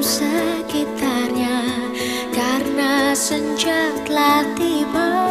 sekitarnya karena senja telah tiba.